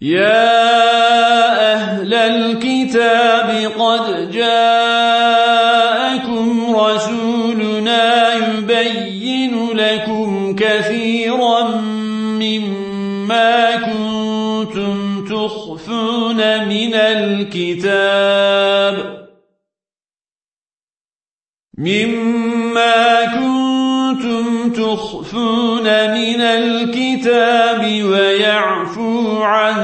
يا أهل الكتاب قد جاءكم رسولنا يبين لكم كثيرا مما كنتم تخفون من الكتاب مما كنتم تخفون من الكتاب ويعفو